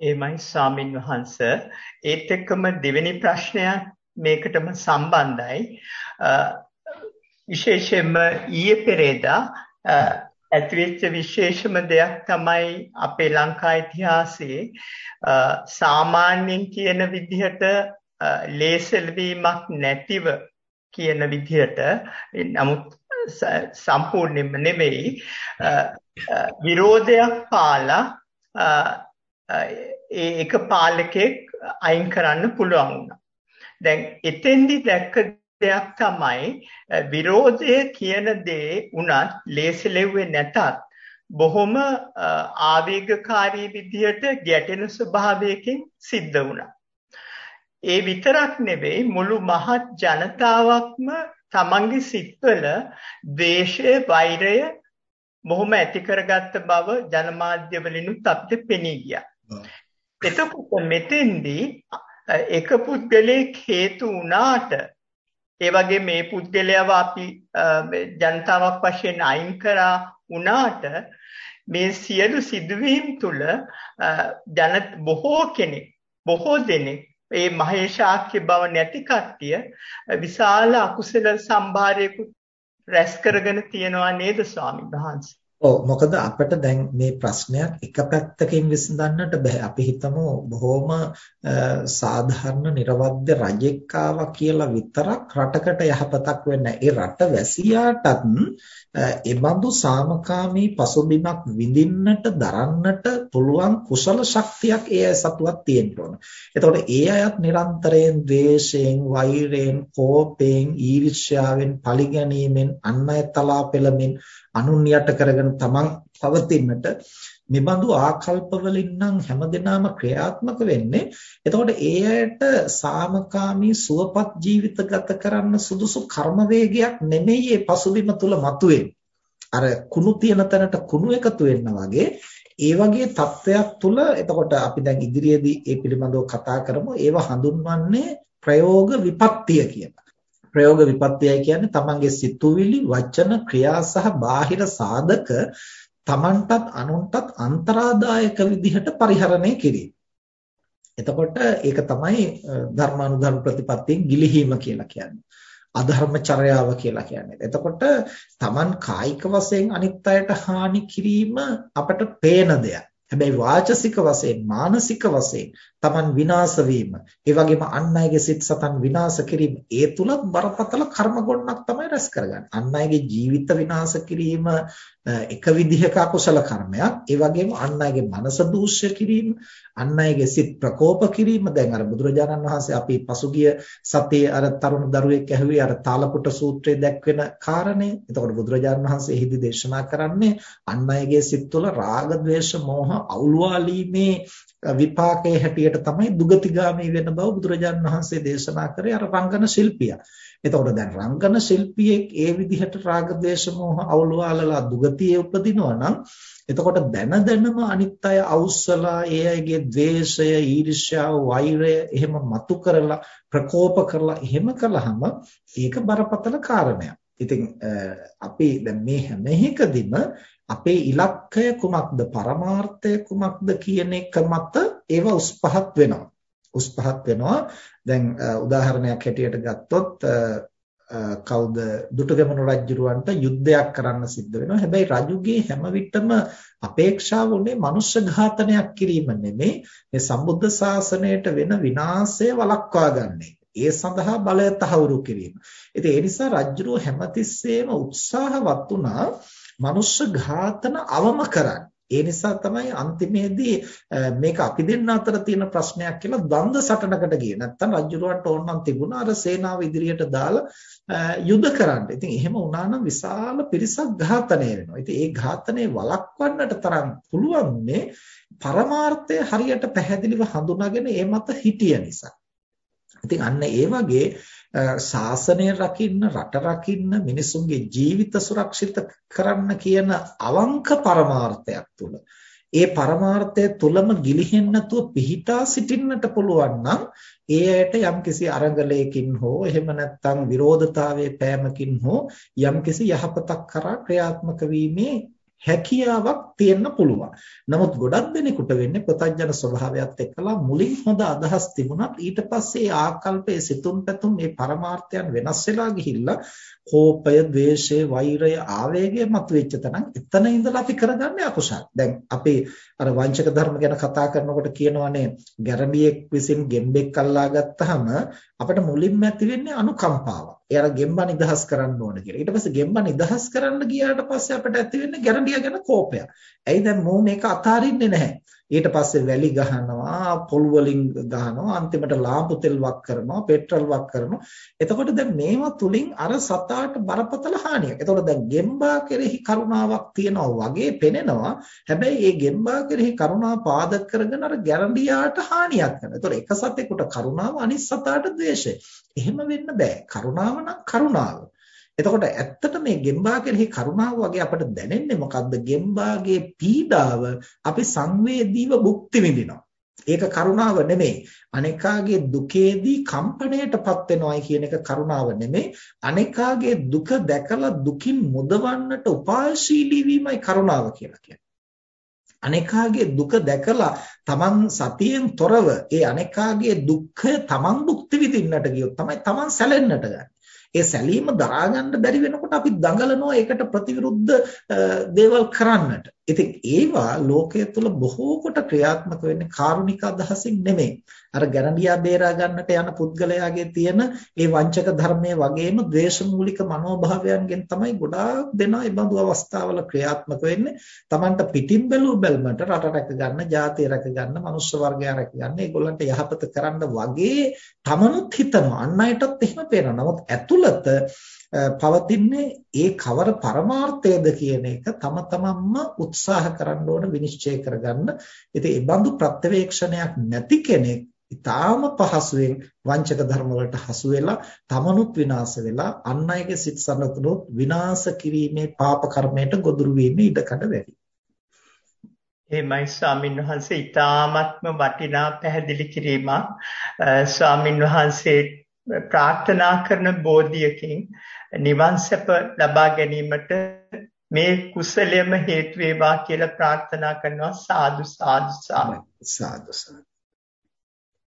එමයි ස්වාමින් වහන්ස. ඒත් එක්කම දෙවෙනි ප්‍රශ්නයක් මේකටම සම්බන්ධයි. විශේෂයෙන්ම ඊයේ පෙරේදා ඇතිවෙච්ච විශේෂම දෙයක් තමයි අපේ ලංකා ඉතිහාසයේ සාමාන්‍යයෙන් කියන විදිහට ලේසල් වීමක් නැතිව කියන විදිහට නමුත් සම්පූර්ණයෙන්ම නෙමෙයි විරෝධයක් පාලා ඒ එක පාලකෙක් අයින් කරන්න පුළුවන් වුණා. දැන් එතෙන්දි දැක්ක දෙයක් තමයි විරෝධය කියන දේ උනත් ලේසිලෙව්වේ නැතත් බොහොම ආවේගකාරී විදිහට ගැටෙන ස්වභාවයකින් සිද්ධ වුණා. ඒ විතරක් නෙවෙයි මුළු මහත් ජනතාවක්ම තමන්ගේ සිත්වල ද්වේෂය, වෛරය බොහොම ඇති කරගත්ත බව ජනමාධ්‍ය වලිනුත් අපිට පෙනී ගියා. එතකොට මෙතෙන්දී එක පුද්ගලයෙක් හේතු වුණාට ඒ වගේ මේ පුද්ගලයාව අපි ජනතාවක් වශයෙන් අයින් කරා වුණාට මේ සියලු සිදුවීම් තුළ ජන බොහෝ කෙනෙක් බොහෝ දෙනෙක් ඒ මහේශාක්‍ය බව නැති කට්ටිය විශාල අකුසල සම්භාරයකුත් රැස් කරගෙන තියනවා නේද ස්වාමීන් වහන්සේ? ඔව් මොකද අපිට දැන් මේ ප්‍රශ්නයක් එක පැත්තකින් විසඳන්නට බෑ. අපි හිතමු බොහොම සාධාරණ නිර්වද්‍ය රජෙක් කියලා විතරක් රටකට යහපතක් වෙන්න. ඒ රට වැසියාටත් එබඳු සාමකාමී පසුබිමක් විඳින්නට දරන්නට පුළුවන් කුසල ශක්තියක් ඒ අය සතුවක් තියෙන්න ඕන. එතකොට ඒ අයත් නිරන්තරයෙන් ද්වේෂයෙන්, වෛරයෙන්, කෝපයෙන්, ඊර්ෂ්‍යාවෙන්, පරිගැනීමෙන්, අන් අය තලා පෙළමින් අනුන් යට කරගෙන තමන් පවතින්නට මෙබඳු ආකල්ප වලින් නම් හැමදෙනාම ක්‍රියාත්මක වෙන්නේ. එතකොට ඒ අයට සාමකාමී සුවපත් ජීවිත ගත කරන්න සුදුසු කර්ම වේගයක් නෙමෙයි මේ පසුබිම තුල මතුවෙන්නේ අර කුණු තියෙන තැනට කුණු එකතු වෙන්න වගේ ඒ වගේ තත්වයක් තුල එතකොට අපි දැන් ඉදිරියේදී ඒ පිළිබඳව කතා කරමු. ඒව හඳුන්වන්නේ ප්‍රයෝග විපත්තිය කියලා. ප්‍රයෝග විපත්‍යයි කියන්නේ තමන්ගේ සිතුවිලි වචන ක්‍රියා සහ බාහිර සාධක තමන්ටත් අනුන්ටත් අන්තරාදායක විදිහට පරිහරණය කිරීම. එතකොට ඒක තමයි ධර්මානුධර්ම ප්‍රතිපත්තියෙන් ගිලිහීම කියලා කියන්නේ. අධර්මචර්යාව කියලා කියන්නේ. එතකොට තමන් කායික වශයෙන් අනිත් අයට හානි කිරීම අපට පේන දෙයක්. හැබැයි වාචසික වශයෙන් මානසික වශයෙන් Taman විනාශ වීම ඒ වගේම අන් අයගේ සිත් සතන් විනාශ කිරීම ඒ තුලත් බරපතල කර්ම ගොන්නක් තමයි රැස් කරගන්නේ. අන් අයගේ ජීවිත විනාශ කිරීම එක විදිහක අකුසල කර්මයක්. ඒ වගේම අන් අයගේ මනස දූෂ්‍ය කිරීම අන් අයගේ සිත් ප්‍රකෝප කිරීම. දැන් අර බුදුරජාණන් වහන්සේ අපි පසුගිය සතියේ අර තරුණ දරුවෙක් ඇහුවේ අර තාලපුට සූත්‍රයේ දැක්වෙන කාරණේ එතකොට බුදුරජාණන් වහන්සේ එහිදී දේශනා කරන්නේ අන් අයගේ සිත් තුළ රාග ద్వේෂ මෝහ අවුලවාලීමේ විපාකයේ හැටියට තමයි දුගතිගාමී වෙන බව බුදුරජාණන් වහන්සේ දේශනා කරේ අර රංගන ශිල්පියා. එතකොට දැන් රංගන ශිල්පියෙක් ඒ විදිහට රාග ద్వේෂ මෝහ අවුලවාලලා දුගතියේ උපදිනවා නම් එතකොට දැන දැනම අනිත් අය අවුස්සලා ඒ අයගේ ද්වේෂය, ඊර්ෂ්‍යාව, වෛරය එහෙම මතු කරලා ප්‍රකෝප කරලා එහෙම කළාම ඒක බරපතල කාරණයක්. ඉතින් අපි දැන් මේ හැම එකදීම අපේ ඉලක්කය කුමක්ද පරමාර්ථය කුමක්ද කියන එක මත ඒව උස් පහත් වෙනවා. උස් පහත් වෙනවා. දැන් උදාහරණයක් හැටියට ගත්තොත් කවුද දුටුගැමුණු රජුරවන්ට යුද්ධයක් කරන්න සිද්ධ වෙනවා. හැබැයි රජුගේ හැම විටම අපේක්ෂාව උනේ මනුෂ්‍ය ඝාතනයක් කිරීම නෙමෙයි මේ සම්බුද්ධ ශාසනයට වෙන විනාශය වළක්වා ගන්න ඒ සඳහා බලය තහවුරු කිරීම. ඉතින් ඒ නිසා රජුරෝ හැමතිස්සෙම උත්සාහවත් වුණා මනුෂ්‍ය ඝාතන අවම කරන්න. ඒ නිසා තමයි අන්තිමේදී මේක අපි දෙන්න අතර තියෙන ප්‍රශ්නයක් කියලා ද්වන්ද සටනකට ගියේ. නැත්තම් රජුරවන්ට ඕනනම් තිබුණා අර සේනාව ඉදිරියට දාලා යුද කරන්න. ඉතින් එහෙම වුණා නම් විශාල පිරිසක් ඝාතනය වෙනවා. ඉතින් ඒ ඝාතනය වළක්වන්නට තරම් පුළුවන් මේ පරමාර්ථය හරියට පැහැදිලිව හඳුනාගෙන ඒ මත හිටිය නිසා. ඉතින් අන්න ඒ වගේ ශාසනය රකින්න රට රකින්න මිනිසුන්ගේ ජීවිත සුරක්ෂිත කරන්න කියන අවංක පරමාර්ථයක් තුල ඒ පරමාර්ථය තුලම ගිලිහෙන්න නැතුව පිහිටා සිටින්නට පුළුවන් නම් ඒ ඇයට යම්කිසි අරගලයකින් හෝ එහෙම නැත්නම් විරෝධතාවයේ පෑමකින් හෝ යම්කිසි යහපතක් කරා ක්‍රියාත්මක වීමේ හැකියාවක් තියෙන්න පුළුවන්. නමුත් ගොඩක් දෙනෙකුට වෙන්නේ ප්‍රතඥන ස්වභාවයත් එක්කලා මුලින් හොඳ අදහස් තිබුණත් ඊට පස්සේ ආකල්පයේ සිතුම් පැතුම් මේ පරමාර්ථයන් වෙනස් වෙලා ගිහිල්ලා කෝපය, ද්වේෂය, වෛරය, ආවේගය මතුවෙච්ච තැන එතන ඉඳලා අපි කරගන්නේ අකුසල. දැන් අපි අර වංචක ධර්ම ගැන කතා කරනකොට කියනවානේ ගැරඩියෙක් විසින් ගෙම්බෙක් අල්ලා ගත්තාම අපිට මුලින්ම ඇති වෙන්නේ අනුකම්පාවක්. එයාලා ගෙම්බා නිදහස් කරන්න ඕන කියලා. ඊට පස්සේ ගෙම්බා නිදහස් කරන්න ගියාට පස්සේ අපිට ඇති වෙන්නේ ගැරඩියා ගැන කෝපයක්. ඇයි දැන් මෝ මේක අතාරින්නේ නැහැ. ඊට පස්සේ වැලි ගහනවා පොල් වලින් ගහනවා අන්තිමට ලාම්පු තෙල් වක් කරනවා පෙට්‍රල් වක් කරනවා එතකොට දැන් මේවා තුලින් අර සතාට බරපතල හානියක්. එතකොට දැන් ගෙම්බා කෙරෙහි කරුණාවක් තියනවා වගේ පෙනෙනවා. හැබැයි මේ ගෙම්බා කෙරෙහි කරුණාව පාදක කරගෙන අර ගැරන්ඩියාට හානියක් කරනවා. එතකොට එක සතෙකුට කරුණාව අනිත් සතාට ද්වේෂය. එහෙම වෙන්න බෑ. කරුණාව නම් කරුණාව. එතකොට ඇත්තට මේ ගෙම්බා කෙරෙහි කරුණාව වගේ අපට දැනෙන්නේ මොකද්ද? ගෙම්බාගේ පීඩාව අපි සංවේදීව භුක්ති විඳිනවා. ඒක කරුණාව නෙමෙයි. අනේකාගේ දුකේදී කම්පණයටපත් වෙනවයි කියන එක කරුණාව නෙමෙයි. අනේකාගේ දුක දැකලා දුකින් මුදවන්නට උපායශීලී වීමයි කරුණාව කියලා කියන්නේ. අනේකාගේ දුක දැකලා තමන් සතියෙන් තොරව ඒ අනේකාගේ දුක්ඛය තමන් භුක්ති විඳින්නට ගියොත් තමයි තමන් සැලෙන්නට ගන්නේ. ඒ සැලීම දරා ගන්න බැරි වෙනකොට අපි දඟලනවා ඒකට ප්‍රතිවිරුද්ධ දේවල් කරන්නට. ඉතින් ඒවා ලෝකයේ තුල බොහෝ කොට ක්‍රියාත්මක වෙන්නේ කාරුණික අදහසින් නෙමෙයි. අර ගැරන්ඩියා බේරා ගන්නට යන පුද්ගලයාගේ තියෙන ඒ වංචක ධර්මයේ වගේම ද්වේෂමූලික මනෝභාවයන්ගෙන් තමයි ගොඩාක් දෙනා මේ බඳු අවස්ථාවල ක්‍රියාත්මක වෙන්නේ. Tamanට පිටින් බැලූ බැලමට රට රැක ගන්න, ජාතිය රැක ගන්න, මනුෂ්‍ය වර්ගය රැක ගන්න, ඒගොල්ලන්ට යහපත කරන්න වගේ තමනුත් හිතනවා. අන් අයටත් එහෙම පේනවා. නමුත් ඇතුළත පවතින්නේ ඒ කවර පරමාර්ථයද කියන එක තම තමන්ම උත්සාහ කරන්න ඕන විනිශ්චය කරගන්න. ඉතින් ඒ බඳු ප්‍රත්‍යවේක්ෂණයක් නැති කෙනෙක් ඊටාම පහසුවෙන් වංචක ධර්ම වලට හසු වෙලා තමනුත් විනාශ වෙලා අන් අයගේ සිත් සනතුනොත් විනාශ කිරීමේ පාප කර්මයට ගොදුරු වීමේ ඉඩකඩ වැඩි. එහෙමයි ස්වාමින් වහන්සේ ඊ타ත්ම වටිනා පැහැදිලි කිරීමක් ස්වාමින් වහන්සේ ප්‍රාර්ථනා කරන බෝධියකින් නිවන් සැප ලබා ගැනීමට මේ කුසලයේම හේතු වේවා කියලා ප්‍රාර්ථනා කරනවා. සාදු සාදු සාදු. සාදු